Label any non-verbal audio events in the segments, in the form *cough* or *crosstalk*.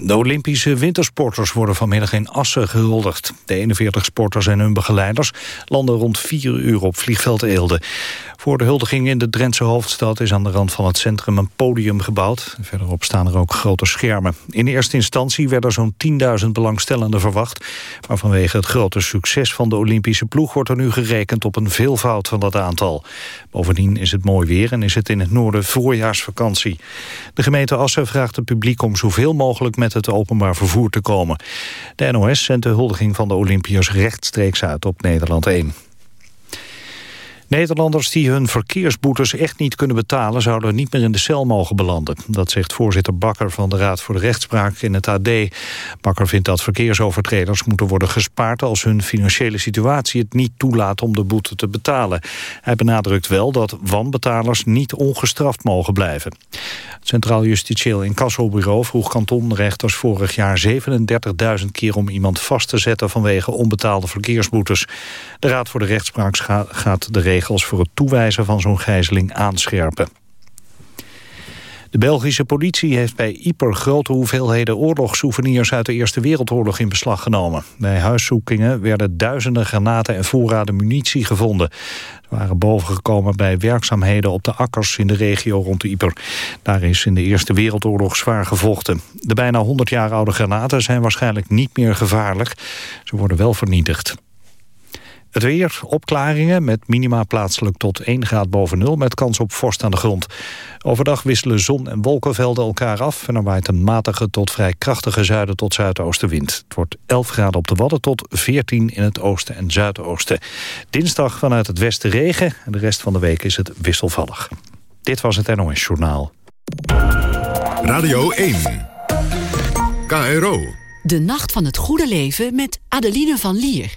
De Olympische wintersporters worden vanmiddag in Assen gehuldigd. De 41 sporters en hun begeleiders landen rond 4 uur op vliegveld Eelde. Voor de huldiging in de Drentse hoofdstad is aan de rand van het centrum een podium gebouwd. Verderop staan er ook grote schermen. In eerste instantie werden zo'n 10.000 belangstellenden verwacht. Maar vanwege het grote succes van de Olympische ploeg wordt er nu gerekend op een veelvoud van dat aantal. Bovendien is het mooi weer en is het in het noorden voorjaarsvakantie. De gemeente Assen vraagt het publiek om zoveel mogelijk met het openbaar vervoer te komen. De NOS zendt de huldiging van de Olympiërs rechtstreeks uit op Nederland 1. Nederlanders die hun verkeersboetes echt niet kunnen betalen... zouden niet meer in de cel mogen belanden. Dat zegt voorzitter Bakker van de Raad voor de Rechtspraak in het AD. Bakker vindt dat verkeersovertreders moeten worden gespaard... als hun financiële situatie het niet toelaat om de boete te betalen. Hij benadrukt wel dat wanbetalers niet ongestraft mogen blijven. Het Centraal Justitieel Incassobureau vroeg kantonrechters vorig jaar 37.000 keer om iemand vast te zetten vanwege onbetaalde verkeersboetes. De Raad voor de Rechtspraak gaat de regels voor het toewijzen van zo'n gijzeling aanscherpen. De Belgische politie heeft bij Yper grote hoeveelheden oorlogssouvenirs uit de Eerste Wereldoorlog in beslag genomen. Bij huiszoekingen werden duizenden granaten en voorraden munitie gevonden. Ze waren bovengekomen bij werkzaamheden op de akkers in de regio rond Yper. Daar is in de Eerste Wereldoorlog zwaar gevochten. De bijna 100 jaar oude granaten zijn waarschijnlijk niet meer gevaarlijk. Ze worden wel vernietigd. Het weer, opklaringen met minima plaatselijk tot 1 graad boven nul... met kans op vorst aan de grond. Overdag wisselen zon- en wolkenvelden elkaar af... en er waait een matige tot vrij krachtige zuiden tot zuidoostenwind. Het wordt 11 graden op de Wadden tot 14 in het oosten en zuidoosten. Dinsdag vanuit het westen regen en de rest van de week is het wisselvallig. Dit was het NOS Journaal. Radio 1. KRO. De Nacht van het Goede Leven met Adeline van Lier.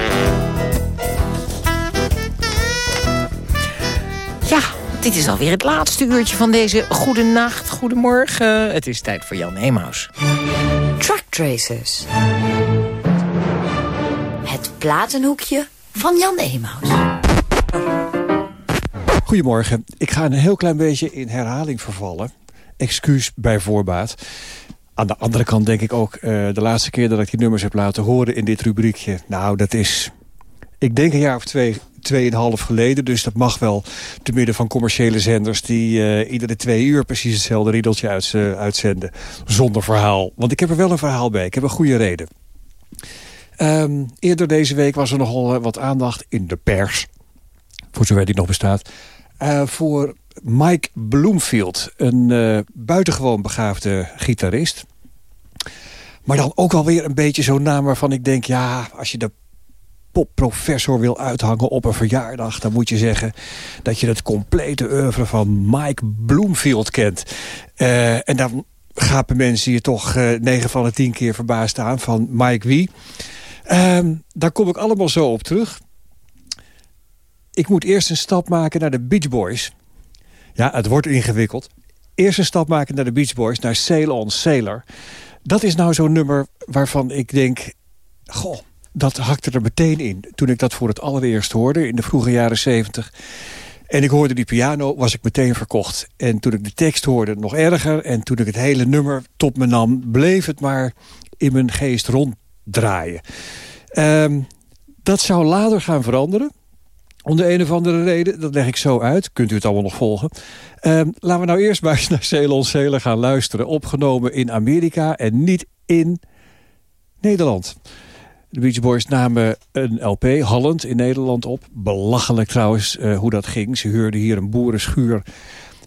Dit is alweer het laatste uurtje van deze goede nacht, goedemorgen. Het is tijd voor Jan Emaus. Truck Tracers. Het platenhoekje van Jan Emaus. Goedemorgen. Ik ga een heel klein beetje in herhaling vervallen. Excuus bij voorbaat. Aan de andere kant denk ik ook... eh, de laatste keer dat ik die nummers heb laten horen in dit rubriekje... nou, dat is... Ik denk een jaar of twee, tweeënhalf geleden. Dus dat mag wel te midden van commerciële zenders... die eh, iedere twee uur precies hetzelfde riedeltje uit, uitzenden. Zonder verhaal. Want ik heb er wel een verhaal bij. Ik heb een goede reden. Ehm, eerder deze week was er nogal eh, wat aandacht in de pers... voor zover die nog bestaat... eh, voor Mike Bloomfield. Een buitengewoon begaafde gitarist. Maar dan ook alweer een beetje zo'n naam waarvan ik denk... ja, als je de popprofessor wil uithangen op een verjaardag... dan moet je zeggen dat je het complete oeuvre van Mike Bloomfield kent. Eh, en dan gapen mensen je toch eh 9 van de 10 keer verbaasd aan van Mike wie. Ehm, daar kom ik allemaal zo op terug. Ik moet eerst een stap maken naar de Beach Boys. Ja, het wordt ingewikkeld. Eerst een stap maken naar de Beach Boys, naar Sail on Sailor. Dat is nou zo'n nummer waarvan ik denk... Goh, dat hakte er meteen in toen ik dat voor het allereerst hoorde in de vroege jaren zeventig. En ik hoorde die piano, was ik meteen verkocht. En toen ik de tekst hoorde, nog erger. En toen ik het hele nummer tot me nam... bleef het maar in mijn geest ronddraaien. Ehm, dat zou later gaan veranderen. Om de een of andere reden, dat leg ik zo uit. Kunt u het allemaal nog volgen. Ehm, laten we nou eerst maar eens naar Ceylon Sailor gaan luisteren. Opgenomen in Amerika en niet in Nederland. De Beach Boys namen een LP, Holland, in Nederland op. Belachelijk trouwens uh, hoe dat ging. Ze huurden hier een boerenschuur.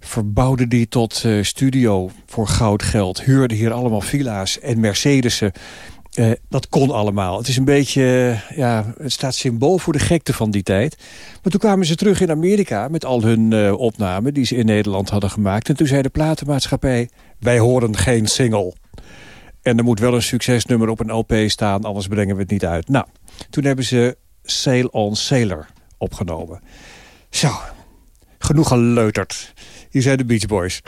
Verbouwden die tot uh, studio voor goudgeld. Huurden hier allemaal villa's en Mercedes'en. Uh, dat kon allemaal. Het is een beetje, ja, het staat symbool voor de gekte van die tijd. Maar toen kwamen ze terug in Amerika met al hun opnamen die ze in Nederland hadden gemaakt. En toen zei de platenmaatschappij, wij horen geen single. En er moet wel een succesnummer op een LP staan, anders brengen we het niet uit. Nou, toen hebben ze Sail on Sailor opgenomen. Zo, genoeg geleuterd. Hier zijn de Beach Boys.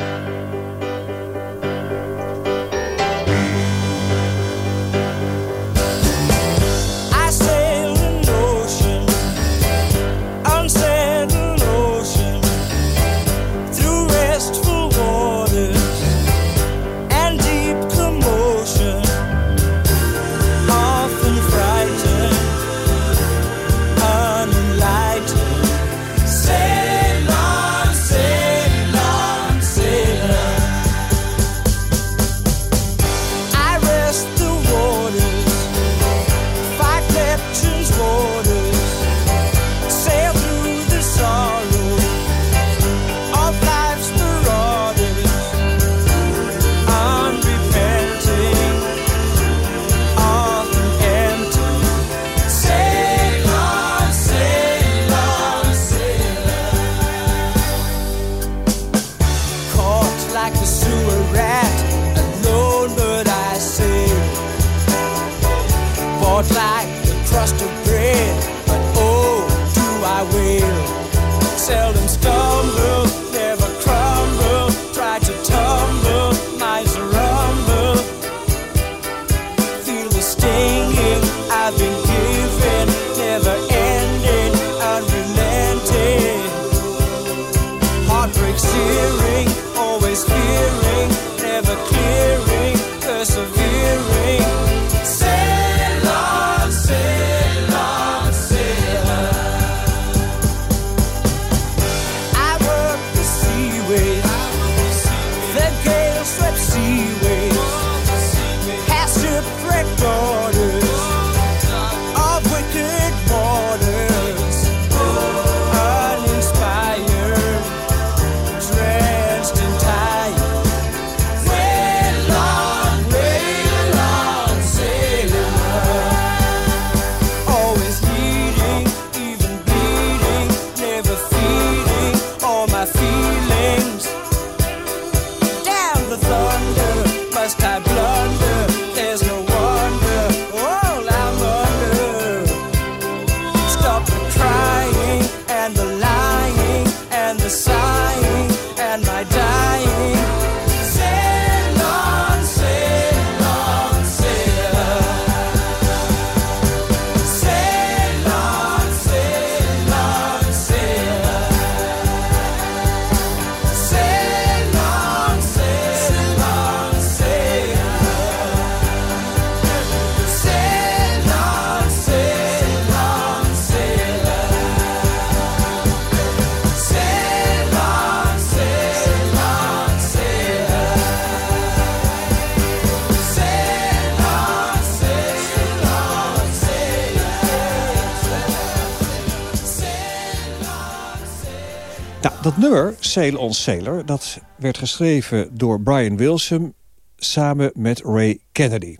Sail on Sailor, dat werd geschreven door Brian Wilson... samen met Ray Kennedy.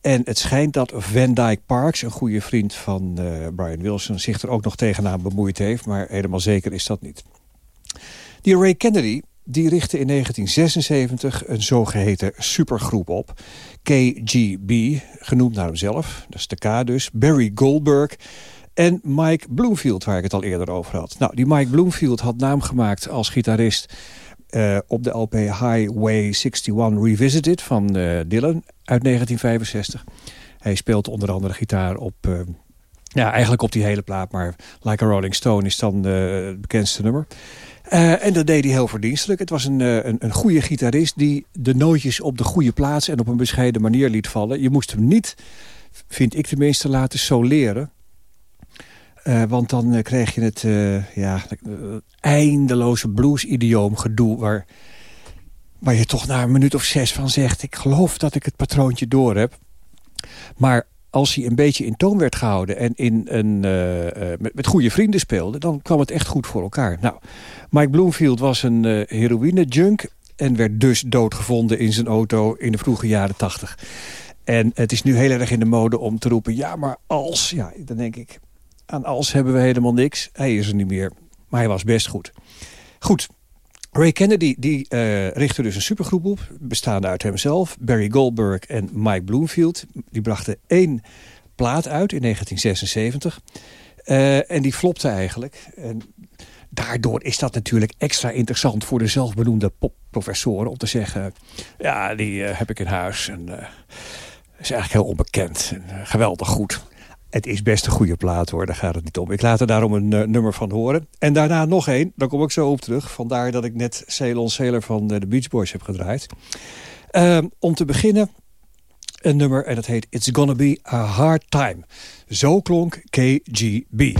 En het schijnt dat Van Dyke Parks, een goede vriend van uh, Brian Wilson... zich er ook nog tegenaan bemoeid heeft, maar helemaal zeker is dat niet. Die Ray Kennedy die richtte in 1976 een zogeheten supergroep op. KGB, genoemd naar hemzelf, dat is de K dus. Barry Goldberg en Mike Bloomfield, waar ik het al eerder over had. Nou, die Mike Bloomfield had naam gemaakt als gitarist... Uh, op de LP Highway 61 Revisited van uh, Dylan uit 1965. Hij speelt onder andere gitaar op uh, Ja, eigenlijk op die hele plaat, maar Like a Rolling Stone is dan het bekendste nummer. En dat deed hij heel verdienstelijk. Het was een, een, een goede gitarist die de nootjes op de goede plaats... en op een bescheiden manier liet vallen. Je moest hem niet, vind ik tenminste, laten soleren. Uh, want dan kreeg je het ja, eindeloze blues-idioom gedoe... Waar, waar je toch na een minuut of zes van zegt... ik geloof dat ik het patroontje door heb. Maar als hij een beetje in toon werd gehouden... en in een, met, met, goede vrienden speelde... dan kwam het echt goed voor elkaar. Nou, Mike Bloomfield was een heroïne-junk... en werd dus doodgevonden in zijn auto in de vroege jaren tachtig. En het is nu heel erg in de mode om te roepen... ja, maar als... Ja, dan denk ik, aan als hebben we helemaal niks. Hij is er niet meer, maar hij was best goed. Goed, Ray Kennedy die, uh, richtte dus een supergroep op, bestaande uit hemzelf, Barry Goldberg en Mike Bloomfield. Die brachten één plaat uit in 1976. Uh, en die flopte eigenlijk. En daardoor is dat natuurlijk extra interessant voor de zelfbenoemde popprofessoren... om te zeggen, ja, die uh, heb ik in huis en is eigenlijk heel onbekend. En, geweldig goed. Het is best een goede plaat hoor, daar gaat het niet om. Ik laat er daarom een uh, nummer van horen. En daarna nog één, daar kom ik zo op terug. Vandaar dat ik net Ceylon Sailor van de Beach Boys heb gedraaid. Uh, om te beginnen een nummer en dat heet It's Gonna Be a Hard Time. Zo klonk KGB.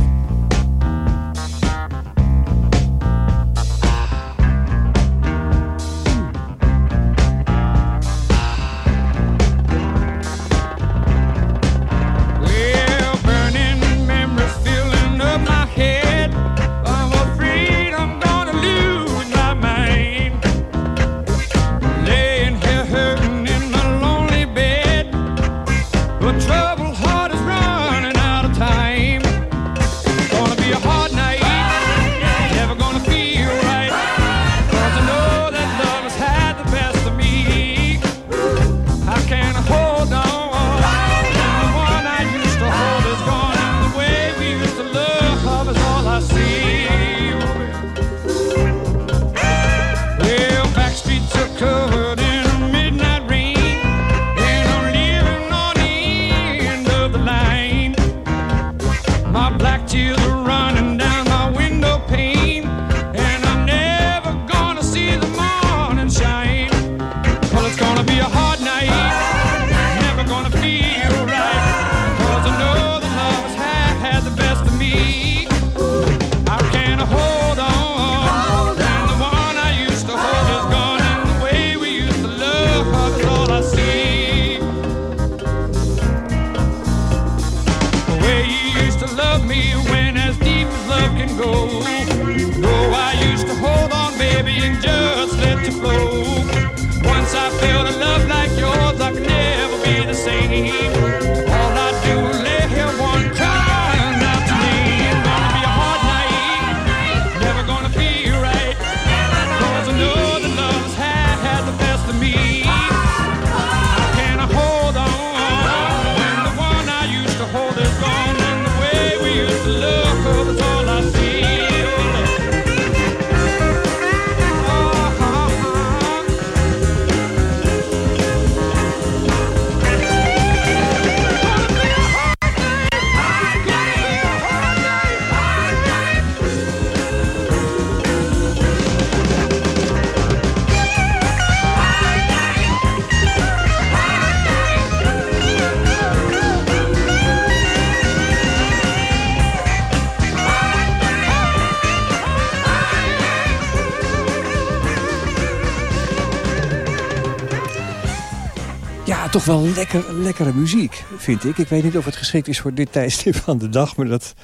Wel lekker, lekkere muziek, vind ik. Ik weet niet of het geschikt is voor dit *laughs* tijdstip van de dag... maar dat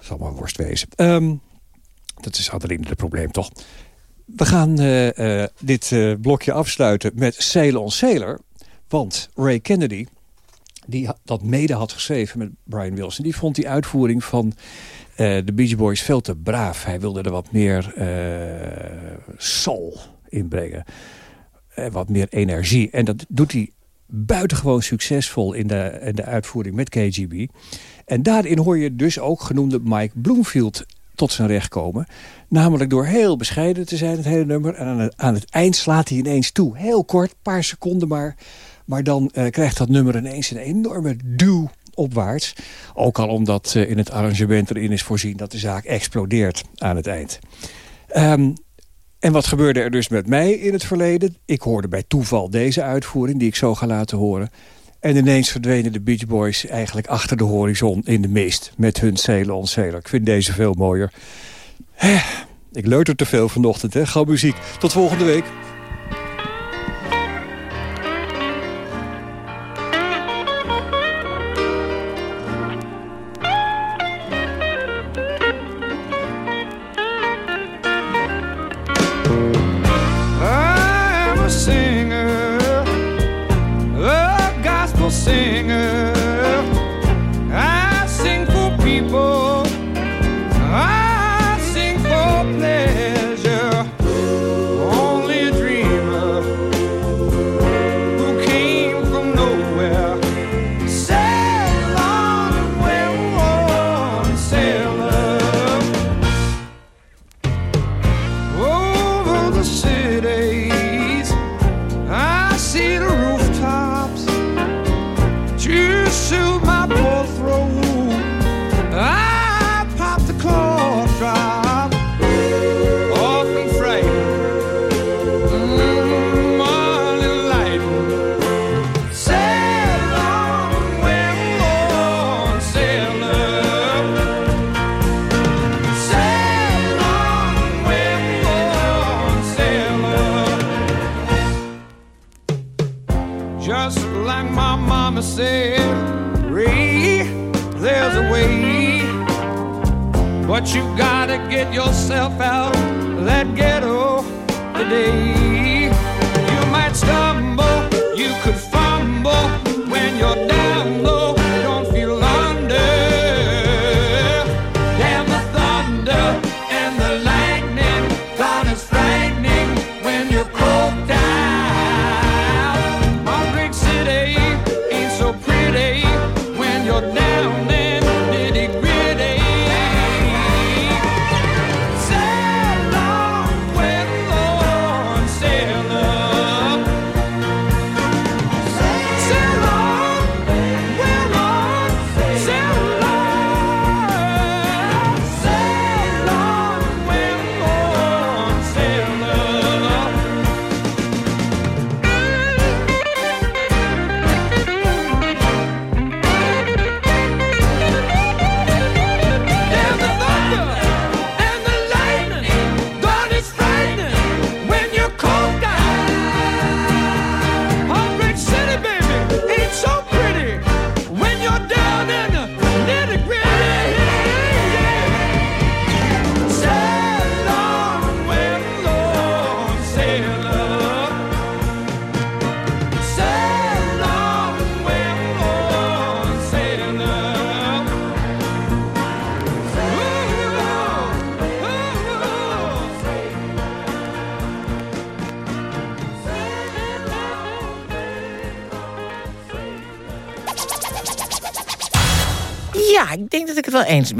zal maar worst wezen. Um, dat is Adeline het probleem, toch? We gaan uh, uh, dit uh, blokje afsluiten met Ceylon Sailor. Want Ray Kennedy, die dat mede had geschreven met Brian Wilson... die vond die uitvoering van de Beach Boys veel te braaf. Hij wilde er wat meer soul in brengen. wat meer energie. En dat doet hij buitengewoon succesvol in de, in de uitvoering met KGB. En daarin hoor je dus ook genoemde Mike Bloomfield tot zijn recht komen. Namelijk door heel bescheiden te zijn, het hele nummer. En aan het, aan het eind slaat hij ineens toe. Heel kort, paar seconden maar. Maar dan uh, krijgt dat nummer ineens een enorme duw opwaarts. Ook al omdat in het arrangement erin is voorzien... dat de zaak explodeert aan het eind. Um, en wat gebeurde er dus met mij in het verleden? Ik hoorde bij toeval deze uitvoering die ik zo ga laten horen. En ineens verdwenen de Beach Boys eigenlijk achter de horizon in de mist. Met hun Sailor on. Ik vind deze veel mooier. Ik leuter te veel vanochtend, hè? Gauw muziek. Tot volgende week.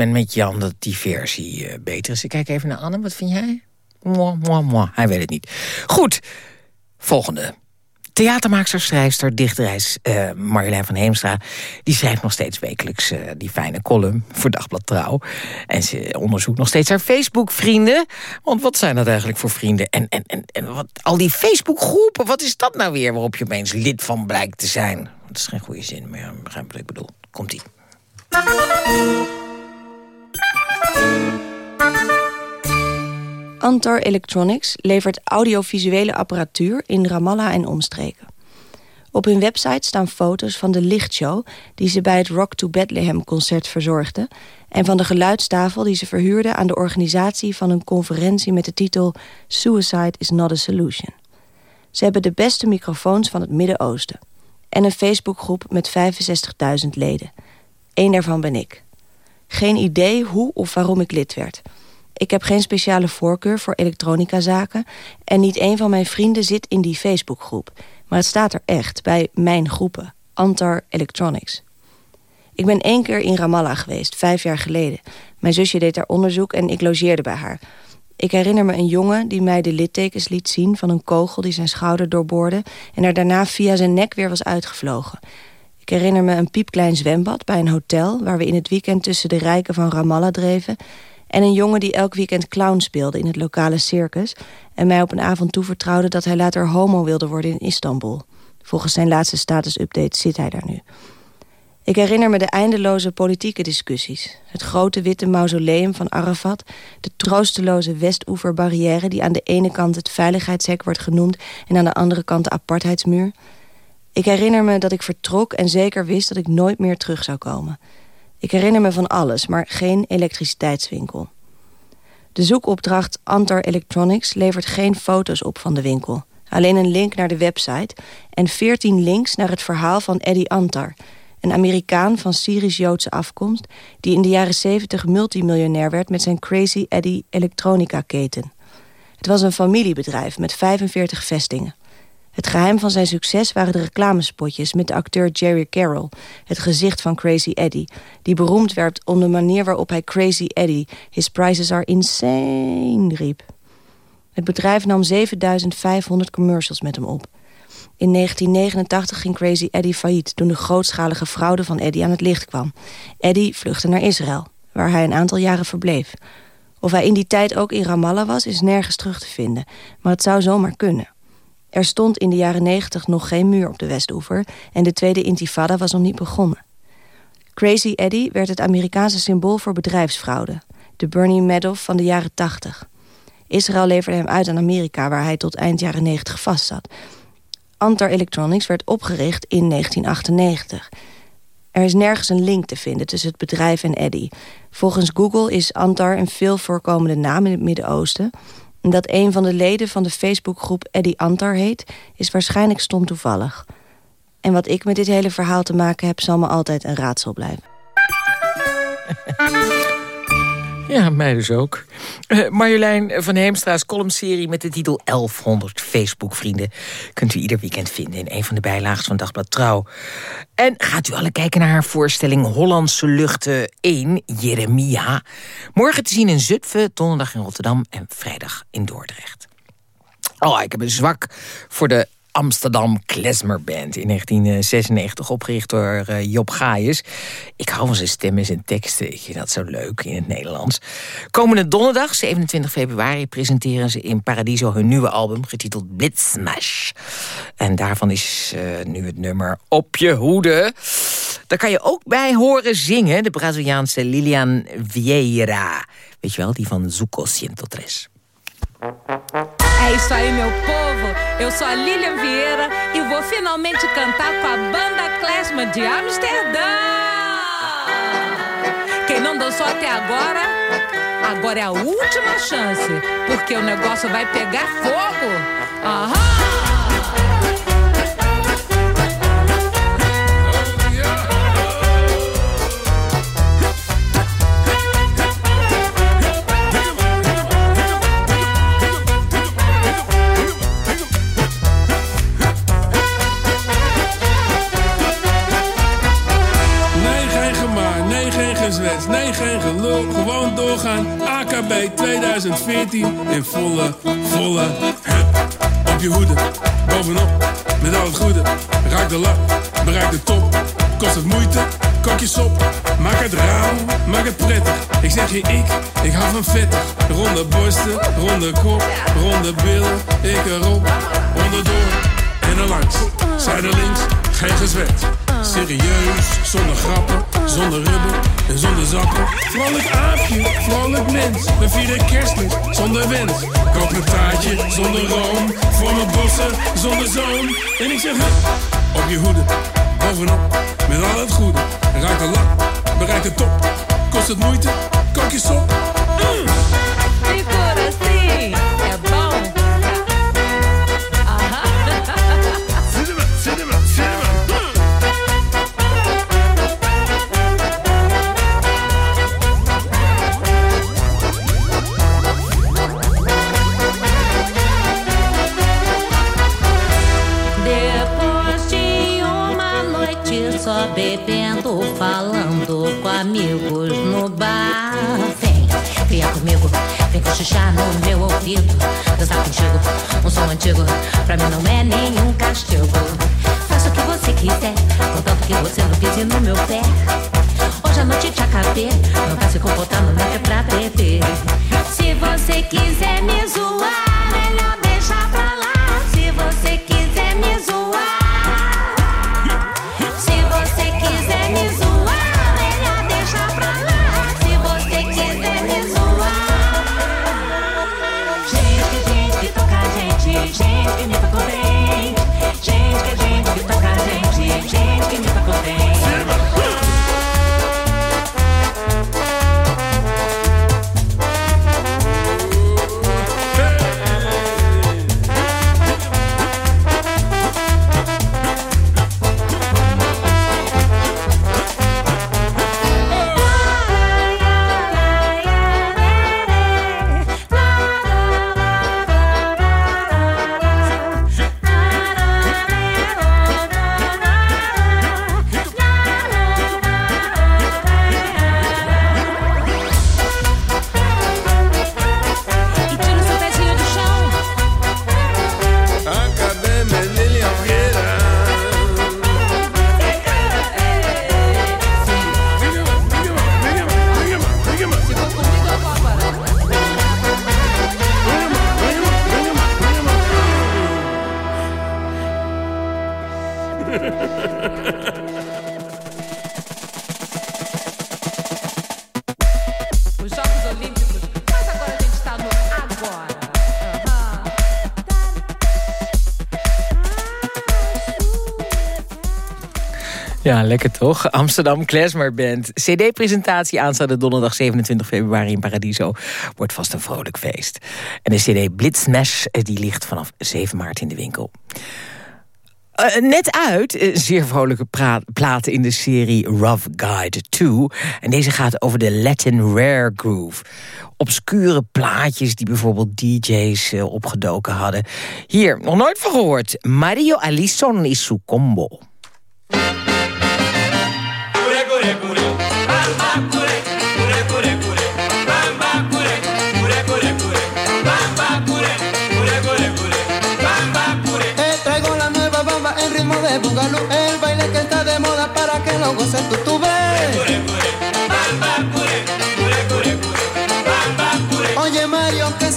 Ben met Jan dat die versie uh, beter is. Ik kijk even naar Anne, wat vind jij? Moi, moi, moi. Hij weet het niet. Goed, volgende. Theatermaakster, schrijfster, dichteres uh, Marjolein van Heemstra... die schrijft nog steeds wekelijks uh, die fijne column voor Dagblad Trouw. En ze onderzoekt nog steeds haar Facebook-vrienden. Want wat zijn dat eigenlijk voor vrienden? En, en, en, en wat, al die Facebook-groepen, wat is dat nou weer... waarop je opeens lid van blijkt te zijn? Dat is geen goede zin, maar ja, begrijp wat ik bedoel. Komt-ie. Antar Electronics levert audiovisuele apparatuur in Ramallah en omstreken. Op hun website staan foto's van de lichtshow... die ze bij het Rock to Bethlehem concert verzorgden... en van de geluidstafel die ze verhuurden aan de organisatie... van een conferentie met de titel Suicide is not a solution. Ze hebben de beste microfoons van het Midden-Oosten... en een Facebookgroep met 65.000 leden. Eén daarvan ben ik. Geen idee hoe of waarom ik lid werd. Ik heb geen speciale voorkeur voor elektronicazaken... en niet een van mijn vrienden zit in die Facebookgroep. Maar het staat er echt, bij mijn groepen. Antar Electronics. Ik ben één keer in Ramallah geweest, vijf jaar geleden. Mijn zusje deed daar onderzoek en ik logeerde bij haar. Ik herinner me een jongen die mij de littekens liet zien... van een kogel die zijn schouder doorboorde... en er daarna via zijn nek weer was uitgevlogen Ik herinner me een piepklein zwembad bij een hotel... waar we in het weekend tussen de rijken van Ramallah dreven... en een jongen die elk weekend clown speelde in het lokale circus... en mij op een avond toevertrouwde dat hij later homo wilde worden in Istanbul. Volgens zijn laatste status-update zit hij daar nu. Ik herinner me de eindeloze politieke discussies. Het grote witte mausoleum van Arafat. De troosteloze Westoeverbarrière die aan de ene kant het veiligheidshek wordt genoemd... en aan de andere kant de apartheidsmuur. Ik herinner me dat ik vertrok en zeker wist dat ik nooit meer terug zou komen. Ik herinner me van alles, maar geen elektriciteitswinkel. De zoekopdracht Antar Electronics levert geen foto's op van de winkel. Alleen een link naar de website en 14 links naar het verhaal van Eddie Antar een Amerikaan van Syrisch-Joodse afkomst... die in de jaren 70 multimiljonair werd met zijn Crazy Eddie elektronica-keten. Het was een familiebedrijf met 45 vestingen. Het geheim van zijn succes waren de reclamespotjes... met de acteur Jerry Carroll, het gezicht van Crazy Eddie... die beroemd werd om de manier waarop hij Crazy Eddie... his prices are insane riep. Het bedrijf nam 7500 commercials met hem op... In 1989 ging Crazy Eddie failliet... toen de grootschalige fraude van Eddie aan het licht kwam. Eddie vluchtte naar Israël, waar hij een aantal jaren verbleef. Of hij in die tijd ook in Ramallah was, is nergens terug te vinden. Maar het zou zomaar kunnen. Er stond in de jaren 90 nog geen muur op de Westoever... en de tweede intifada was nog niet begonnen. Crazy Eddie werd het Amerikaanse symbool voor bedrijfsfraude. De Bernie Madoff van de jaren 80. Israël leverde hem uit aan Amerika... waar hij tot eind jaren 90 vastzat... Antar Electronics werd opgericht in 1998. Er is nergens een link te vinden tussen het bedrijf en Eddy. Volgens Google is Antar een veel voorkomende naam in het Midden-Oosten. Dat een van de leden van de Facebookgroep Eddy Antar heet... is waarschijnlijk stom toevallig. En wat ik met dit hele verhaal te maken heb... zal me altijd een raadsel blijven. Ja, mij dus ook. Uh, Marjolein van Heemstra's columnserie met de titel 1100 Facebook-vrienden... kunt u ieder weekend vinden in een van de bijlagen van Dagblad Trouw. En gaat u alle kijken naar haar voorstelling Hollandse Luchten 1, Jeremia. Morgen te zien in Zutphen, donderdag in Rotterdam en vrijdag in Dordrecht. Oh, ik heb een zwak voor de Amsterdam Klezmer Band. In 1996 opgericht door uh, Job Gaius. Ik hou van zijn stem en zijn teksten. Ik vind dat zo leuk in het Nederlands. Komende donderdag, 27 februari, presenteren ze in Paradiso hun nieuwe album getiteld Blitzsmash. En daarvan is uh, nu het nummer Op je hoede. Daar kan je ook bij horen zingen, de Braziliaanse Lilian Vieira. Weet je wel, die van Zuko Ciento Tres. É isso aí, meu. Eu sou a Lilian Vieira e vou finalmente cantar com a banda Klesma de Amsterdã. Quem não dançou até agora, agora é a última chance, porque o negócio vai pegar fogo. Aham! AKB 2014 in volle, volle hup. Op je hoede, bovenop, met al het goede. Raak de lap, bereik de top. Kost het moeite, kokjes op. Maak het raam, maak het prettig. Ik zeg je ik, ik hou van vettig. Ronde borsten, ronde kop, ronde billen. Ik erop, onderdoor en er langs. Zijdelings, geen gezwet. Serieus, zonder grappen, zonder rubber en zonder zappen. Vrolijk aapje, vrolijk mens. We vieren kerstmis zonder wens. Koop een taartje zonder room. Voor mijn bossen zonder zoon. En ik zeg hup, op je hoede. Bovenop, met al het goede. Raak de lak, bereik de top. Kost het moeite, kook je sop. Mm. Amigos no bar. Vem, venha comigo, vem cochichar no meu ouvido. Dançar contigo, um som antigo, pra mim não é nenhum castigo. Faça o que você quiser, contanto que você meu pé. Hoje a noite te acabei, não tá se comportando, não é pra perder. Se você quiser me Ja, lekker toch? Amsterdam Klezmer Band. CD-presentatie aanstaande donderdag 27 februari in Paradiso. Wordt vast een vrolijk feest. En de CD Blitzmesh eh, die ligt vanaf 7 maart in de winkel. Eh, net uit, eh, zeer vrolijke platen in de serie Rough Guide 2. En deze gaat over de Latin Rare Groove. Obscure plaatjes die bijvoorbeeld DJ's eh, opgedoken hadden. Hier, nog nooit van gehoord. Mario Alison y su combo.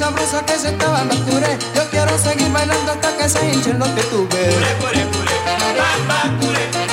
sabrosa que se estaba me curé. Yo quiero seguir bailando hasta que se hinchen los que tuve. Pure, pure, pure. Pa.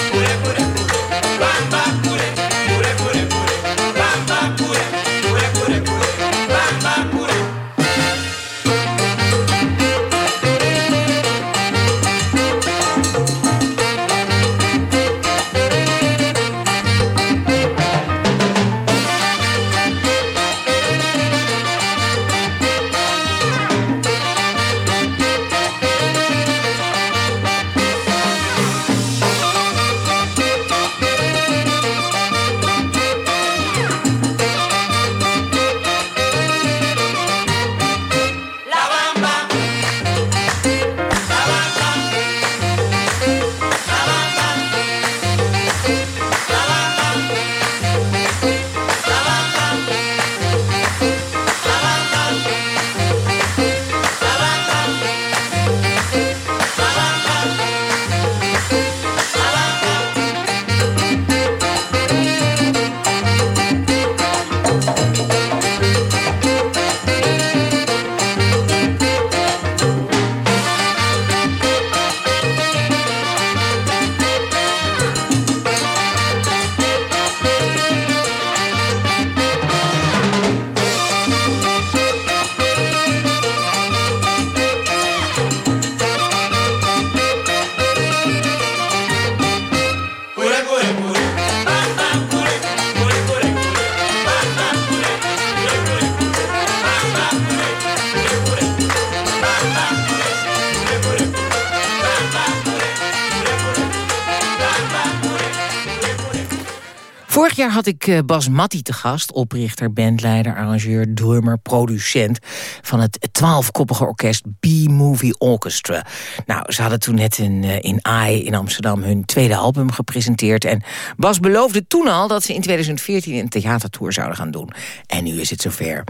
Had ik eh, Bas Matti te gast, oprichter, bandleider, arrangeur, drummer, producent van het twaalfkoppige orkest B-Movie Orchestra. Nou, ze hadden toen net in, eh, in AI in Amsterdam hun tweede album gepresenteerd en Bas beloofde toen al dat ze in 2014 een theatertour zouden gaan doen. En nu is het zover.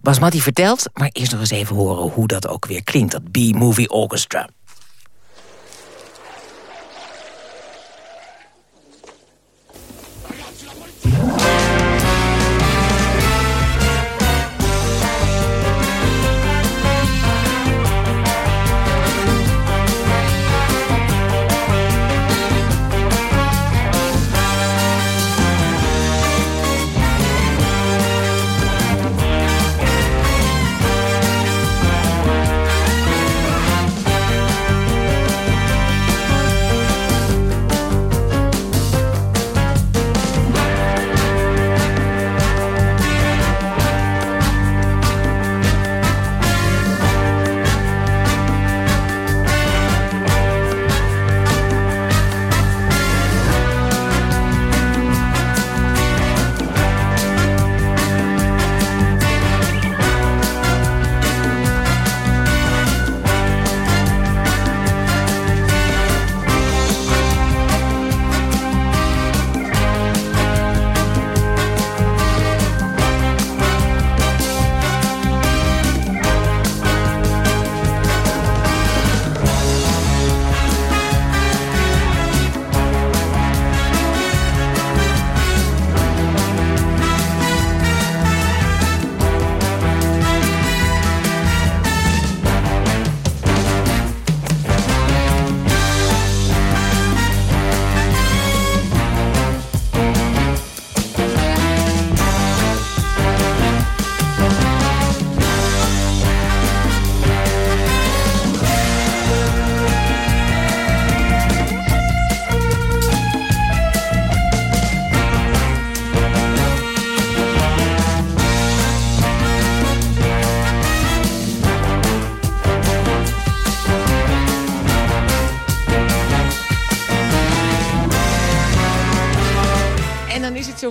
Bas Matti vertelt, maar eerst nog eens even horen hoe dat ook weer klinkt, dat B-Movie Orchestra.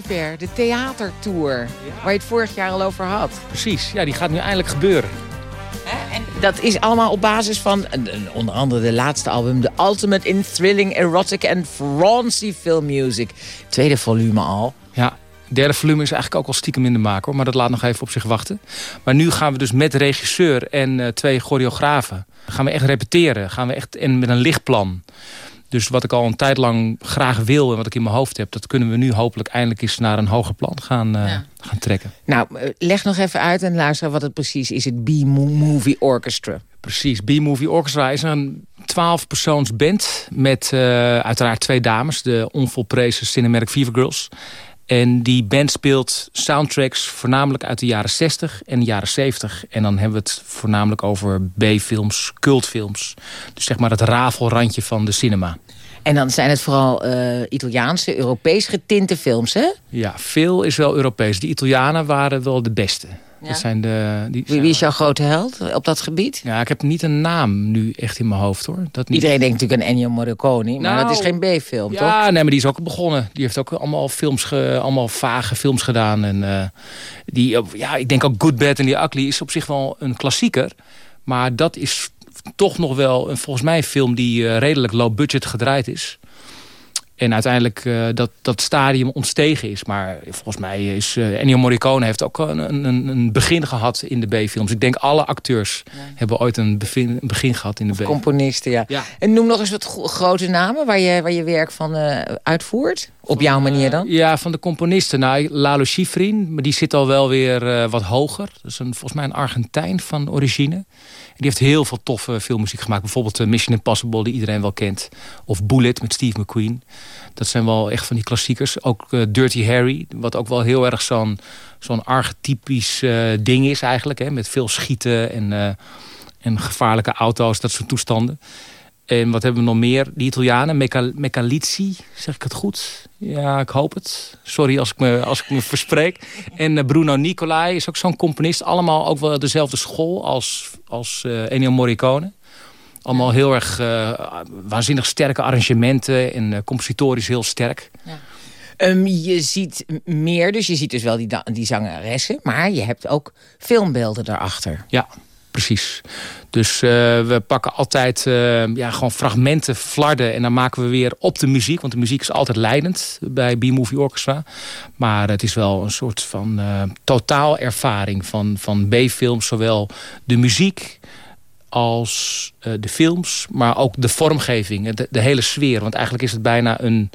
Zover. De theatertour, waar je het vorig jaar al over had. Precies, ja, die gaat nu eindelijk gebeuren. En dat is allemaal op basis van eh, onder andere de laatste album... The Ultimate in Thrilling, Erotic and Francy Film Music. Tweede volume al. Ja, derde volume is eigenlijk ook al stiekem in de maak hoor. Maar dat laat nog even op zich wachten. Maar nu gaan we dus met de regisseur en eh, twee choreografen... gaan we echt repeteren. Gaan we echt en met een lichtplan. Dus wat ik al een tijd lang graag wil en wat ik in mijn hoofd heb... dat kunnen we nu hopelijk eindelijk eens naar een hoger plan gaan, eh, gaan trekken. Nou, eh, leg nog even uit en luister wat het precies is. Het B-Movie Orchestra. Precies, B-Movie Orchestra is een 12-persoons band... met eh, uiteraard twee dames, de onvolprezen Cinematic Fever Girls... En die band speelt soundtracks voornamelijk uit de jaren 60 en de jaren 70. En dan hebben we het voornamelijk over B-films, cultfilms. Dus zeg maar het rafelrandje van de cinema. En dan zijn het vooral eh, Italiaanse, Europees getinte films, hè? Ja, veel is wel Europees. De Italianen waren wel de beste. Dat zijn de, die Wie, wie is jouw grote held op dat gebied? Ja, ik heb niet een naam nu echt in mijn hoofd hoor. Dat niet. Iedereen denkt natuurlijk aan Ennio Morricone, maar Nou, dat is geen B-film, toch? Ja, nee, maar die is ook begonnen. Die heeft ook allemaal films, ge, allemaal vage films gedaan. En eh, die, ja, ik denk ook Good, Bad and the Ugly is op zich wel een klassieker. Maar dat is toch nog wel een, volgens mij een film die eh, redelijk low budget gedraaid is. En uiteindelijk eh, dat, dat stadium ontstegen is. Maar volgens mij is uh, Ennio Morricone heeft ook een, een, een begin gehad in de B-films. Ik denk alle acteurs hebben ooit een begin, een begin gehad in de B. Componisten, ja. Ja. En noem nog eens wat gro- grote namen waar je, waar je werk van eh, uitvoert. Op jouw manier dan? Ja, van de componisten. Nou, Lalo Schifrin, maar die zit al wel weer wat hoger. Dat is een, volgens mij een Argentijn van origine. Die heeft heel veel toffe filmmuziek gemaakt. Bijvoorbeeld eh, Mission Impossible, die iedereen wel kent. Of Bullet met Steve McQueen. Dat zijn wel echt van die klassiekers. Ook eh, Dirty Harry, wat ook wel heel erg zo'n zo'n archetypisch eh, ding is eigenlijk. Hè, met veel schieten en, en gevaarlijke auto's, dat soort toestanden. En wat hebben we nog meer? Die Italianen, Meca- Mecalizzi, zeg ik het goed? Ja, ik hoop het. Sorry als ik me, als ik me verspreek. En eh, Bruno Nicolai is ook zo'n componist. Allemaal ook wel dezelfde school als, als eh, Ennio Morricone. Allemaal heel erg eh, waanzinnig sterke arrangementen en compositorisch heel sterk. Ehm, je ziet meer, dus je ziet dus wel die, die zangeressen. Maar je hebt ook filmbeelden daarachter. Ja, precies. Dus eh, we pakken altijd eh, ja, gewoon fragmenten, flarden... en dan maken we weer op de muziek. Want de muziek is altijd leidend bij B-Movie Orchestra. Maar het is wel een soort van eh totaalervaring van, van B-films. Zowel de muziek als de films, maar ook de vormgeving. De, de hele sfeer. Want eigenlijk is het bijna een,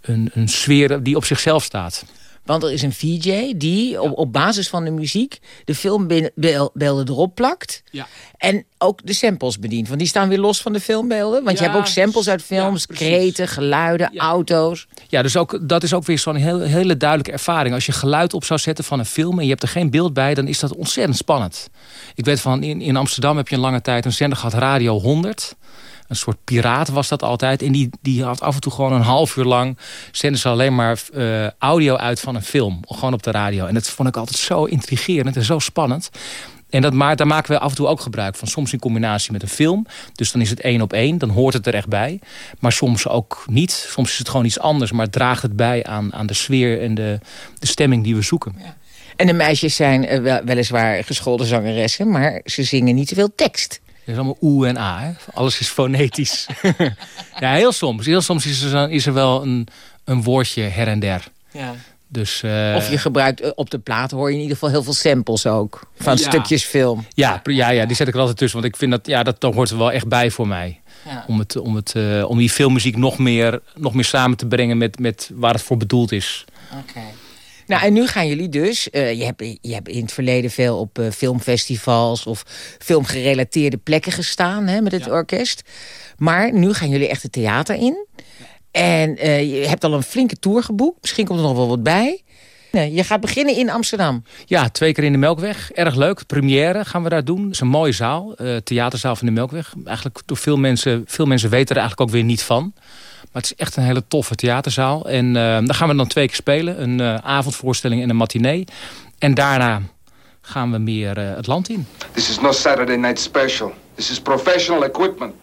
een, een sfeer die op zichzelf staat. Want er is een VJ die op, op basis van de muziek... de filmbeelden erop plakt. Ja. En ook de samples bedient. Want die staan weer los van de filmbeelden. Want je hebt ook samples uit films. kreten, geluiden, auto's. Ja, dus ook, dat is ook weer zo'n heel, hele duidelijke ervaring. Als je geluid op zou zetten van een film en je hebt er geen beeld bij... dan is dat ontzettend spannend. Ik weet van, in, in Amsterdam heb je een lange tijd een zender gehad, Radio 100... Een soort piraat was dat altijd. En die, die had af en toe gewoon een half uur lang... zenden ze alleen maar eh, audio uit van een film. Gewoon op de radio. En dat vond ik altijd zo intrigerend en zo spannend. En dat ma daar maken we af en toe ook gebruik van. Soms in combinatie met een film. Dus dan is het één op één. Dan hoort het er echt bij. Maar soms ook niet. Soms is het gewoon iets anders. Maar draagt het bij aan, aan de sfeer en de, de stemming die we zoeken. En de meisjes zijn eh, wel, weliswaar geschoolde zangeressen... maar ze zingen niet te veel tekst. Het is allemaal oe en a. Hè? Alles is fonetisch. *laughs* ja, heel soms. Heel soms is er, is er wel een, een woordje her en der. Ja. Dus, eh, Of je gebruikt eh, op de plaat hoor je in ieder geval heel veel samples ook. Van Ja. stukjes film. Ja, ja, ja, die zet ik er altijd tussen. Want ik vind dat, ja, dat, dat hoort er wel echt bij voor mij. Ja. Om, het, om, het, eh, om die filmmuziek nog meer, nog meer samen te brengen met, met waar het voor bedoeld is. Nou, en nu gaan jullie dus... eh, je, hebt, je hebt in het verleden veel op eh, filmfestivals... of filmgerelateerde plekken gestaan hè, met het orkest. Maar nu gaan jullie echt het theater in. En eh, je hebt al een flinke tour geboekt. Misschien komt er nog wel wat bij. Nee, je gaat beginnen in Amsterdam. Ja, twee keer in de Melkweg. Erg leuk. Première gaan we daar doen. Het is een mooie zaal. theaterzaal van de Melkweg. Eigenlijk door veel mensen, veel mensen weten er eigenlijk ook weer niet van. Maar het is echt een hele toffe theaterzaal. En eh, daar gaan we dan twee keer spelen. Een eh, avondvoorstelling en een matinee. En daarna gaan we meer eh, het land in. This is no Saturday night special. This is professional equipment.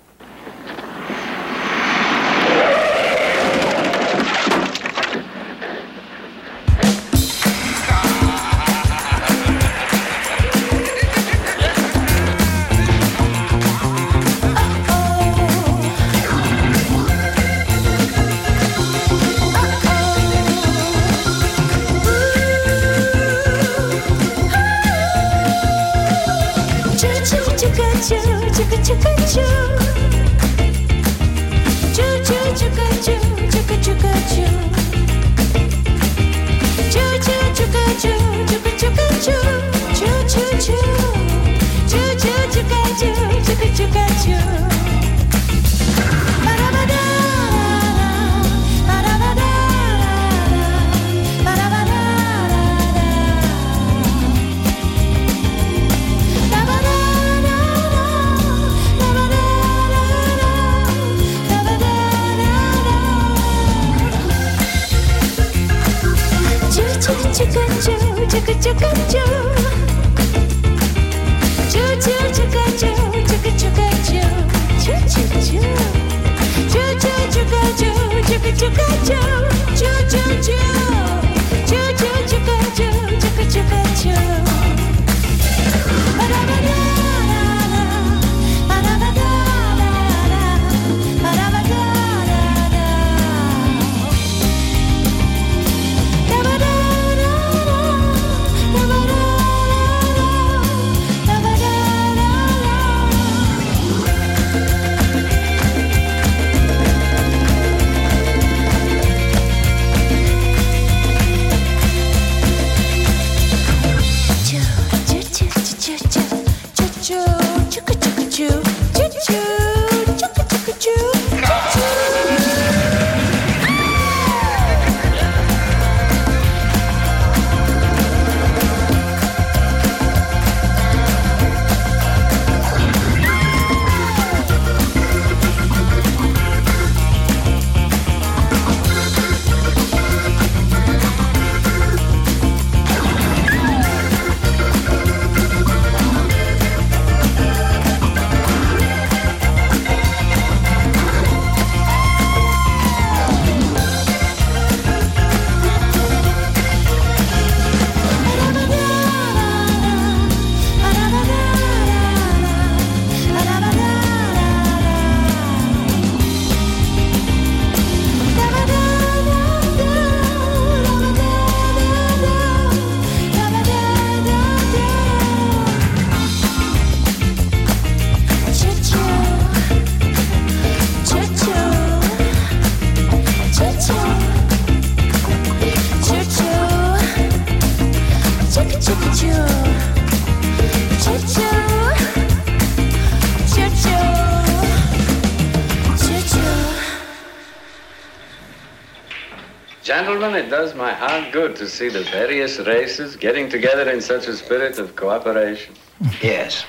Good to see the various races getting together in such a spirit of cooperation. Yes.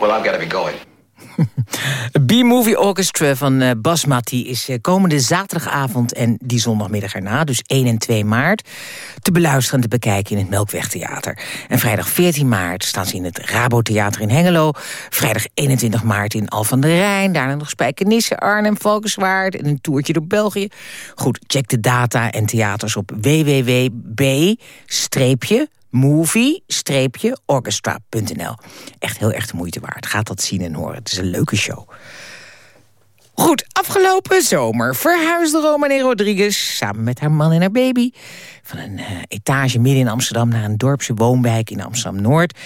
Well, I've got to be going. B-Movie Orchestra van uh, Basmati is uh, komende zaterdagavond en die zondagmiddag erna, dus 1 en 2 maart, te beluisteren en te bekijken in het Melkwegtheater. En vrijdag 14 maart staan ze in het Rabotheater in Hengelo. Vrijdag 21 maart in Al van der Rijn. Daarna nog Spijkenisse, Arnhem, Valkenswaard en een toertje door België. Goed, check de data en theaters op www.b- movie-orchestra.nl. Echt heel erg de moeite waard. Gaat dat zien en horen. Het is een leuke show. Goed, afgelopen zomer verhuisde Romane Rodriguez... samen met haar man en haar baby... van een uh, etage midden in Amsterdam... naar een dorpse woonwijk in Amsterdam-Noord.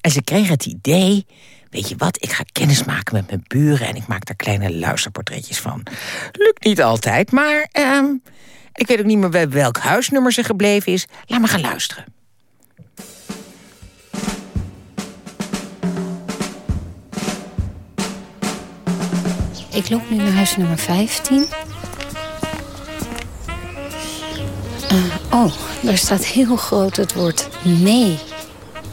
En ze kreeg het idee... Weet je wat, ik ga kennis maken met mijn buren... en ik maak daar kleine luisterportretjes van. Lukt niet altijd, maar... Uh, ik weet ook niet meer bij welk huisnummer ze gebleven is. Laat me gaan luisteren. Ik loop nu naar huis nummer 15. Uh, oh, daar staat heel groot het woord nee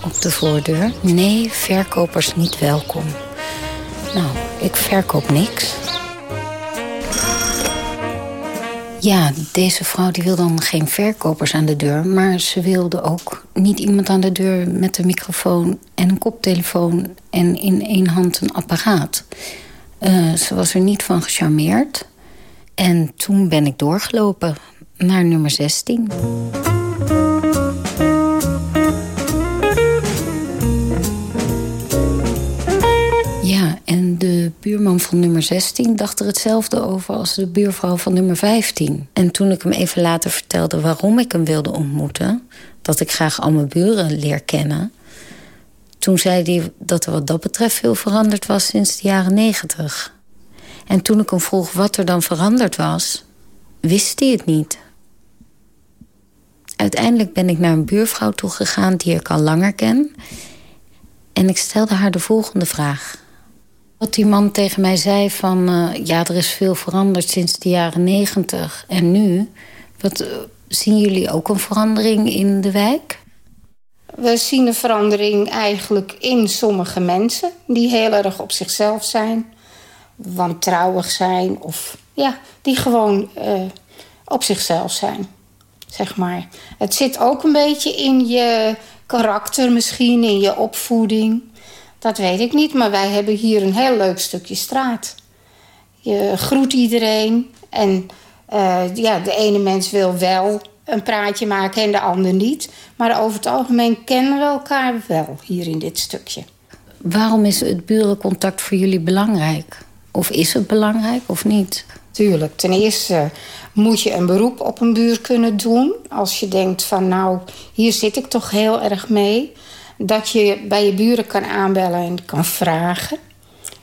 op de voordeur. Nee, verkopers niet welkom. Nou, ik verkoop niks. Ja, deze vrouw die wil dan geen verkopers aan de deur... maar ze wilde ook niet iemand aan de deur met een microfoon... en een koptelefoon en in één hand een apparaat... Uh, ze was er niet van gecharmeerd. En toen ben ik doorgelopen naar nummer 16. Ja, en de buurman van nummer 16 dacht er hetzelfde over als de buurvrouw van nummer 15. En toen ik hem even later vertelde waarom ik hem wilde ontmoeten... dat ik graag al mijn buren leer kennen... Toen zei hij dat er wat dat betreft veel veranderd was sinds de jaren negentig. En toen ik hem vroeg wat er dan veranderd was, wist hij het niet. Uiteindelijk ben ik naar een buurvrouw toegegaan die ik al langer ken. En ik stelde haar de volgende vraag. Wat die man tegen mij zei van... Uh, ja, er is veel veranderd sinds de jaren negentig. En nu, wat, uh, zien jullie ook een verandering in de wijk? We zien een verandering eigenlijk in sommige mensen... die heel erg op zichzelf zijn, wantrouwig zijn... of ja, die gewoon uh, op zichzelf zijn, zeg maar. Het zit ook een beetje in je karakter misschien, in je opvoeding... Dat weet ik niet, maar wij hebben hier een heel leuk stukje straat. Je groet iedereen en uh, ja, de ene mens wil wel een praatje maken en de ander niet. Maar over het algemeen kennen we elkaar wel hier in dit stukje. Waarom is het burencontact voor jullie belangrijk? Of is het belangrijk of niet? Tuurlijk. Ten eerste moet je een beroep op een buur kunnen doen. Als je denkt van nou, hier zit ik toch heel erg mee dat je bij je buren kan aanbellen en kan vragen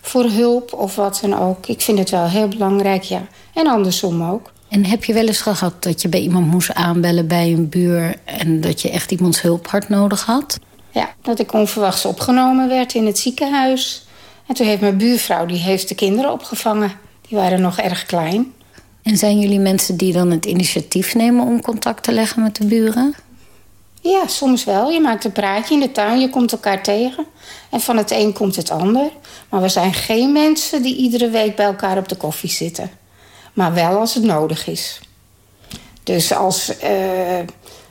voor hulp of wat dan ook. Ik vind het wel heel belangrijk, ja. En andersom ook. En heb je wel eens gehad dat je bij iemand moest aanbellen bij een buur... en dat je echt iemands hulp hard nodig had? Ja, dat ik onverwachts opgenomen werd in het ziekenhuis. En toen heeft mijn buurvrouw die heeft de kinderen opgevangen. Die waren nog erg klein. En zijn jullie mensen die dan het initiatief nemen om contact te leggen met de buren? Ja, soms wel. Je maakt een praatje in de tuin, je komt elkaar tegen. En van het een komt het ander. Maar we zijn geen mensen die iedere week bij elkaar op de koffie zitten. Maar wel als het nodig is. Dus als, uh,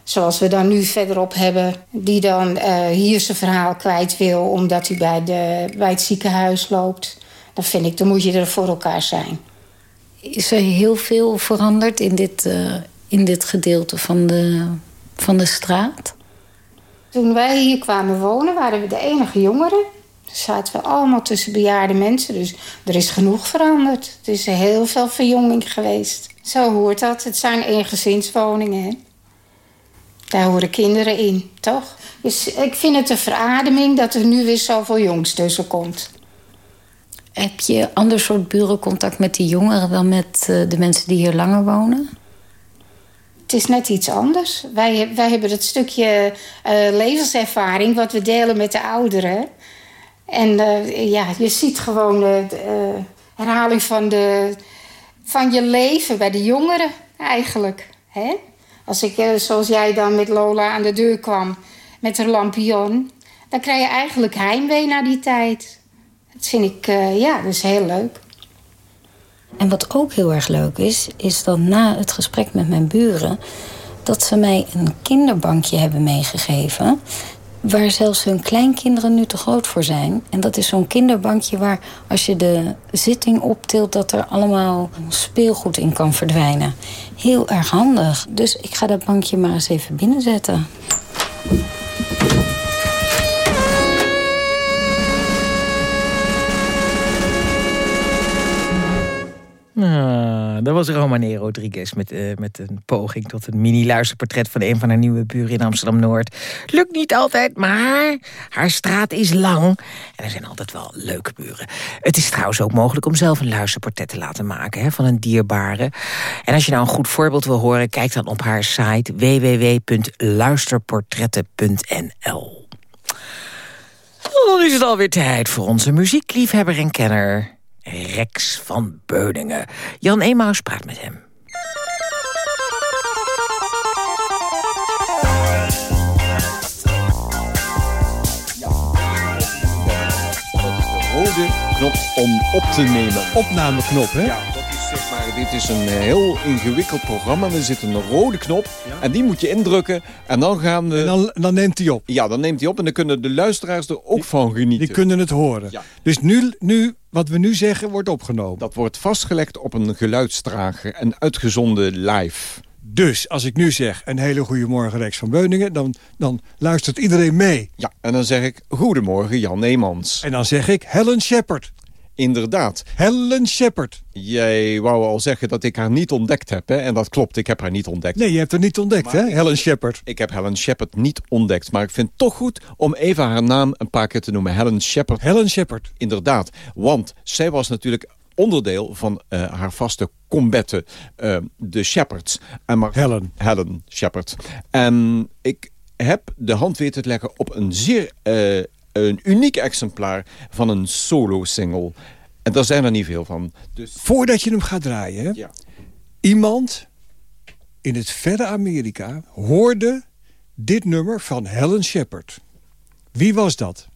zoals we dan nu verderop hebben... die dan uh, hier zijn verhaal kwijt wil... omdat hij bij, de, bij het ziekenhuis loopt... dan vind ik, dan moet je er voor elkaar zijn. Is er heel veel veranderd in dit, uh, in dit gedeelte van de van de straat? Toen wij hier kwamen wonen, waren we de enige jongeren. Zaten we allemaal tussen bejaarde mensen, dus er is genoeg veranderd. Het is heel veel verjonging geweest. Zo hoort dat. Het zijn eengezinswoningen. Hè? Daar horen kinderen in, toch? Dus ik vind het een verademing dat er nu weer zoveel jongs tussen komt. Heb je ander soort burencontact met die jongeren dan met uh, de mensen die hier langer wonen? Het is net iets anders. Wij, wij hebben het stukje uh, levenservaring wat we delen met de ouderen. En uh, ja, je ziet gewoon de uh, herhaling van, de, van je leven bij de jongeren eigenlijk. Hè? Als ik, zoals jij dan met Lola aan de deur kwam met een lampion... dan krijg je eigenlijk heimwee naar die tijd. Dat vind ik, ja, dat is heel leuk. En wat ook heel erg leuk is, is dat na het gesprek met mijn buren... dat ze mij een kinderbankje hebben meegegeven... waar zelfs hun kleinkinderen nu te groot voor zijn. En dat is zo'n kinderbankje waar als je de zitting optilt... dat er allemaal speelgoed in kan verdwijnen. Heel erg handig. Dus ik ga dat bankje maar eens even binnenzetten. Ah, dat was Romane Rodriguez met, uh, met een poging tot een mini-luisterportret van een van haar nieuwe buren in Amsterdam-Noord. Lukt niet altijd, maar haar straat is lang en er zijn altijd wel leuke buren. Het is trouwens ook mogelijk om zelf een luisterportret te laten maken hè, van een dierbare. En als je nou een goed voorbeeld wil horen, kijk dan op haar site www.luisterportretten.nl. Dan is het alweer tijd voor onze muziekliefhebber en kenner... Rex van Beuningen. Jan Emaus praat met hem. rode knop om op te nemen. Opnameknop, hè? Ja, dit is een heel ingewikkeld programma. Er zit een rode knop en die moet je indrukken. En dan gaan we... En dan, dan neemt hij op? Ja, dan neemt hij op en dan kunnen de luisteraars er ook van genieten. Die kunnen het horen. Ja. Dus nu, nu, wat we nu zeggen, wordt opgenomen? Dat wordt vastgelegd op een geluidstrager en uitgezonden live. Dus als ik nu zeg een hele goede morgen Rex van Beuningen... Dan, dan luistert iedereen mee. Ja, en dan zeg ik goedemorgen Jan Neemans. En dan zeg ik Helen Shepard. Inderdaad. Helen Shepard. Jij wou al zeggen dat ik haar niet ontdekt heb. Hè? En dat klopt, ik heb haar niet ontdekt. Nee, je hebt haar niet ontdekt, hè? Helen Shepard. Ik heb Helen Shepard niet ontdekt. Maar ik vind het toch goed om even haar naam een paar keer te noemen. Helen Shepard. Helen Shepard. Inderdaad. Want zij was natuurlijk onderdeel van uh, haar vaste combette, uh, de Shepherds. En maar, Helen. Helen Shepard. En ik heb de hand weten te leggen op een zeer uh, een uniek exemplaar van een solo-single. En daar zijn er niet veel van. Dus... Voordat je hem gaat draaien? Ja. iemand in het verre Amerika hoorde dit nummer van Helen Shepard. Wie was dat?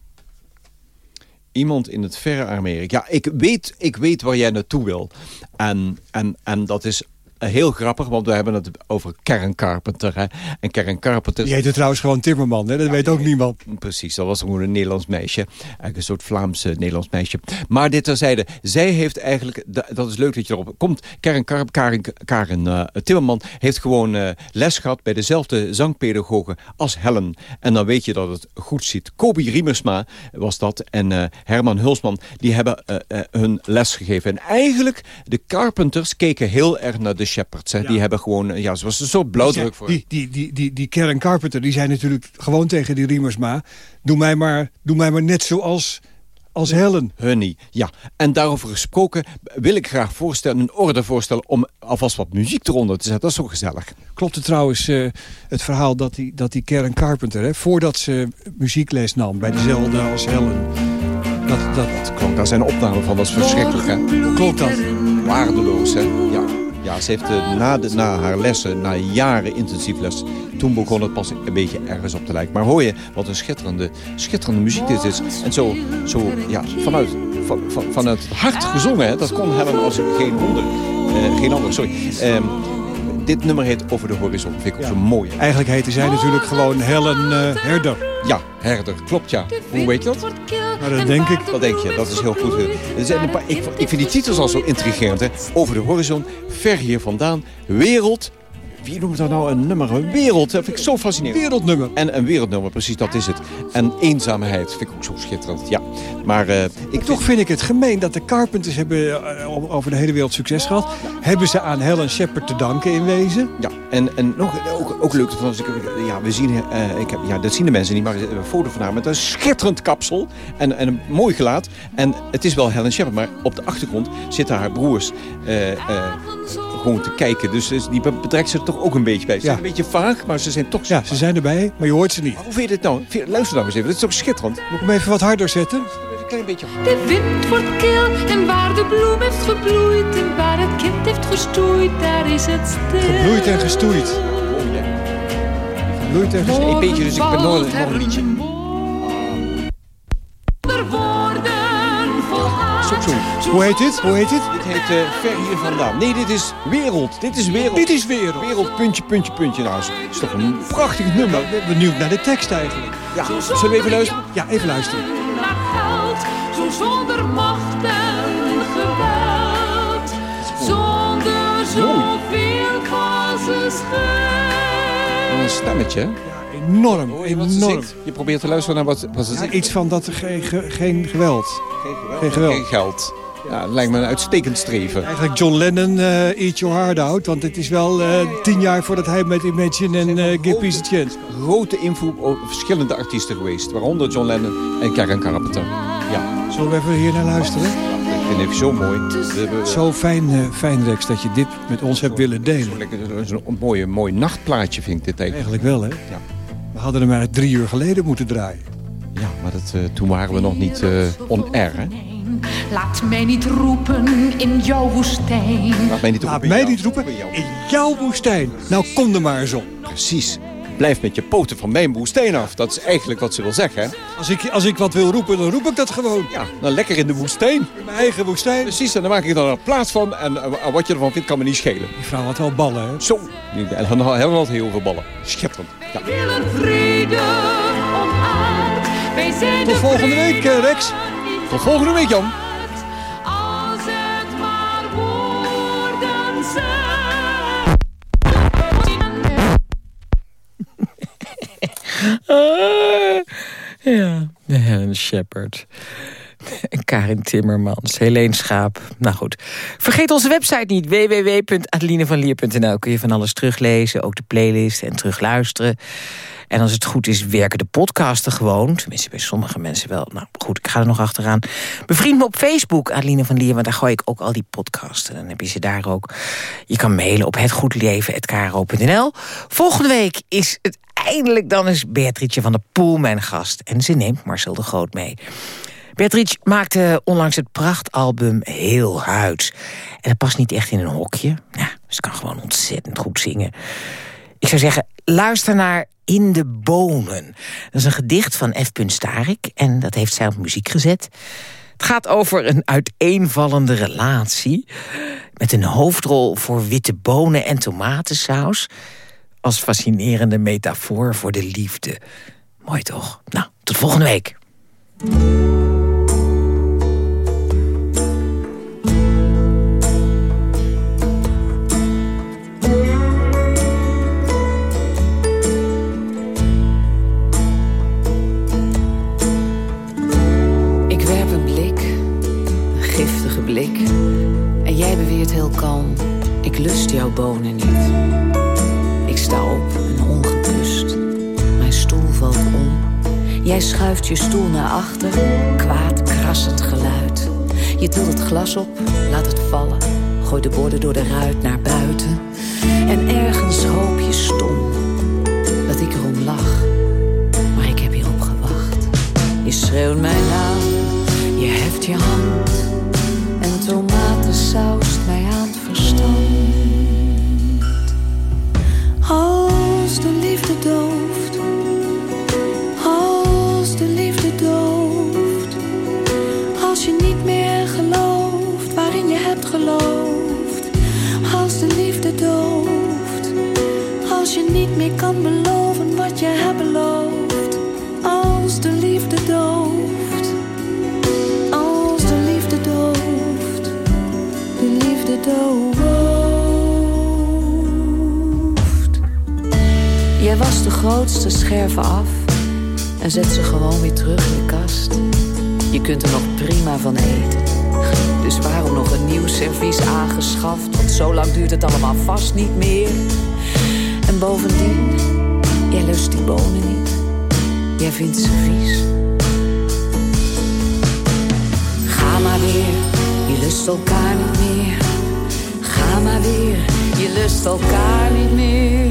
Iemand in het verre Amerika. Ja, ik weet, ik weet waar jij naartoe wil. En, en, en dat is heel grappig, want we hebben het over Karen Carpenter. Hè? En Karen Carpenter... Die heette trouwens gewoon Timmerman, hè? dat weet ook niemand. Precies, dat was gewoon een Nederlands meisje. Eigenlijk een soort Vlaamse Nederlands meisje. Maar dit terzijde, zij heeft eigenlijk... Dat is leuk dat je erop komt. Karen, Car Karen, Karen uh, Timmerman heeft gewoon uh, les gehad... bij dezelfde zangpedagogen als Helen. En dan weet je dat het goed ziet. Kobi Riemersma was dat en uh, Herman Hulsman... die hebben hun les gegeven. En eigenlijk, de Carpenters keken heel erg naar de Shepherds. Hè. Ja. Die hebben gewoon, ja, zoals een soort blauwdruk voor. Die, die, die, die, die Karen Carpenter, die zei natuurlijk gewoon tegen die Riemersma... doe mij maar, doe mij maar net zoals als Helen. Honey, ja. En daarover gesproken wil ik graag voorstellen, een orde voorstellen... om alvast wat muziek eronder te zetten. Dat is zo gezellig. Klopt het trouwens uh, het verhaal dat die, dat die Karen Carpenter... Hè, voordat ze muziekles nam bij dezelfde als Helen... Dat, dat, dat klopt, daar zijn opnamen van. Dat is verschrikkelijk, hè? Klopt dat? Waardeloos, hè? Ja. Ze heeft uh, na, de, na haar lessen, na jaren intensief les... toen begon het pas een beetje ergens op te lijken. Maar hoor je wat een schitterende, schitterende muziek dit is. En zo, zo ja, vanuit, van, van, vanuit het hart gezongen. Hè? Dat kon Helen als geen wonder. Uh, geen ander, sorry. Um, dit nummer heet Over de Horizon. Vind ik ook zo mooi. Eigenlijk heette zij natuurlijk gewoon Helen uh, Herder. Ja, Herder. Klopt, ja. Hoe weet je dat? Nou, dat denk ik. Dat denk je. Dat is heel goed. Er zijn een paar, ik, ik vind die titels al zo intrigerend. Hè? Over de Horizon, ver hier vandaan, wereld... Wie noemt dat nou een nummer? Een wereld. Dat vind ik zo fascinerend. Wereldnummer. En een wereldnummer, precies, dat is het. En eenzaamheid vind ik ook zo schitterend. Ja. Maar uh, ik toch vind ik het gemeen dat de Carpenters hebben uh, over de hele wereld succes gehad. Hebben ze aan Helen Shepard te danken in wezen? Ja, en, en nog, ook, ook leuk, ik, ja, we zien, uh, ik heb, ja, dat zien de mensen niet, maar een foto van haar met een schitterend kapsel en, en een mooi gelaat. En het is wel Helen Shepard, maar op de achtergrond zitten haar broers gewoon te kijken. Dus die betrekt ze er toch ook een beetje bij. Ze ja. zijn een beetje vaag, maar ze zijn toch... Ja, ze zijn erbij, maar je hoort ze niet. Maar hoe vind je dit nou? Luister nou eens even, dit is toch schitterend? Moet ik hem even wat harder zetten? Een klein beetje De wind wordt kil en waar de bloem heeft gebloeid... en waar het kind heeft gestoeid, daar is het stil. Gebloeid en gestoeid. Oh, ja. Gebloeid en gestoeid. Een beetje, dus ik ben nog, nog een liedje. Hoe heet dit? Hoe heet dit? Dit heet uh, Ver hier vandaan. Nee, dit is Wereld. Dit is Wereld. Dit is Wereld. Wereld, puntje, puntje, puntje. Nou, dat is toch een prachtig nummer. Ik ben benieuwd naar de tekst eigenlijk. Ja, zullen we even luisteren? Ja, even luisteren. Naar geld, zo zonder macht en geweld. Zonder zoveel Een stemmetje, enorm, oh, enorm. Je probeert te luisteren naar wat, wat ze ja, Iets van dat er geen, ge, geen geweld. Geen geweld. Geen, geweld. geen geld. Ja, dat lijkt me een uitstekend streven. Eigenlijk John Lennon, uh, Eat Your Heart Out. Want het is wel uh, tien jaar voordat hij met Imagine en uh, Give Peace a Chance. Grote invloed op verschillende artiesten geweest. Waaronder John Lennon en Karen Carpenter. Ja. Zullen we even hier naar luisteren? Ja, ik vind het zo mooi. Zo fijn, fijn, Rex, dat je dit met ons hebt willen delen. Een mooie, mooi nachtplaatje vind ik dit eigenlijk. Eigenlijk wel, hè? Ja. We hadden hem eigenlijk drie uur geleden moeten draaien. Ja, maar dat, toen waren we nog niet on-air, hè? Laat mij niet roepen in jouw woestijn. Laat mij niet roepen, Laat mij niet roepen in jouw woestijn. Nou, kom er maar eens op. Precies. Blijf met je poten van mijn woestijn af. Dat is eigenlijk wat ze wil zeggen, hè? Als ik, als ik wat wil roepen, dan roep ik dat gewoon. Ja, dan lekker in de woestijn. In mijn eigen woestijn. Precies, en dan maak ik er een plaats van. En uh, wat je ervan vindt, kan me niet schelen. Die vrouw had wel ballen, hè? Zo. Helemaal had heel veel ballen. Schitterend. Ja. Tot volgende week, uh, Rex. Tot volgende week, Jan. Uh, ja, de Helen Shepard. *laughs* Karin Timmermans, Helene Schaap. Nou goed. Vergeet onze website niet. www.adelinevanlier.nl kun je van alles teruglezen. Ook de playlist en terugluisteren. En als het goed is, werken de podcasten gewoon. Tenminste, bij sommige mensen wel. Nou goed, ik ga er nog achteraan. Bevriend me op Facebook, Adeline van Lier... want daar gooi ik ook al die podcasten. Dan heb je ze daar ook. Je kan mailen op hetgoedleven.kro.nl. Volgende week is het eindelijk dan eens Beatrice van der Poel mijn gast. En ze neemt Marcel de Groot mee. Beatrice maakte onlangs het prachtalbum Heel Huids. En dat past niet echt in een hokje. Ja, ze kan gewoon ontzettend goed zingen. Ik zou zeggen, luister naar In de Bonen. Dat is een gedicht van F. Starik en dat heeft zij op muziek gezet. Het gaat over een uiteenvallende relatie... met een hoofdrol voor witte bonen en tomatensaus... als fascinerende metafoor voor de liefde. Mooi toch? Nou, tot volgende week. Je stoel naar achter, kwaad krassend geluid. Je tilt het glas op, laat het vallen. Gooi de borden door de ruit naar buiten. En ergens hoop je stom dat ik erom lach. Maar ik heb hierop gewacht. Je schreeuwt mijn naam, je heft je hand. En tomatensaust mij aan verstand. Als de liefde dooft. Niet meer kan beloven wat je hebt beloofd. Als de liefde dooft. Als de liefde dooft. De liefde dooft. Jij was de grootste scherven af en zet ze gewoon weer terug in de kast. Je kunt er nog prima van eten. Dus waarom nog een nieuw servies aangeschaft? Want zo lang duurt het allemaal vast niet meer. En bovendien, jij lust die bonen niet. Jij vindt ze vies. Ga maar weer, je lust elkaar niet meer. Ga maar weer, je lust elkaar niet meer.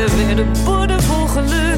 Nou, je serveerde borden vol geluk.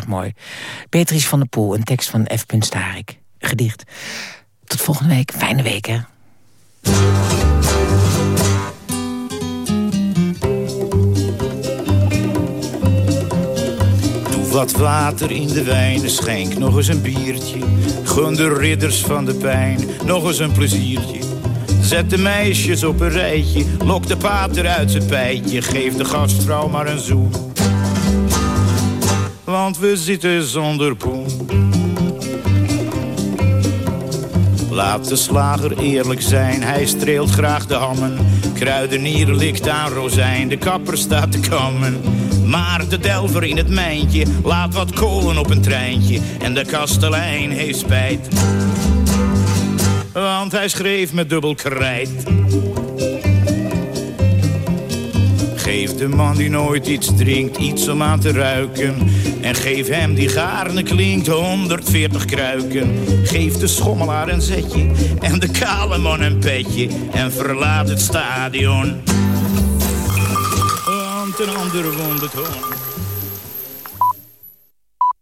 Erg mooi. Van der Poel, een tekst van F. Starik. Gedicht. Tot volgende week. Fijne week, hè? Doe wat water in de wijn, schenk nog eens een biertje. Gun de ridders van de pijn nog eens een pleziertje. Zet de meisjes op een rijtje, lok de pater uit zijn pijtje. Geef de gastvrouw maar een zoen want we zitten zonder poen. Laat de slager eerlijk zijn, hij streelt graag de hammen. Kruidenier likt aan rozijn, de kapper staat te kammen. Maar de delver in het mijntje laat wat kolen op een treintje. En de kastelein heeft spijt, want hij schreef met dubbel krijt. Geef de man die nooit iets drinkt iets om aan te ruiken. En geef hem die gaarne klinkt 140 kruiken. Geef de schommelaar een zetje en de kale man een petje. En verlaat het stadion. Want een ander wond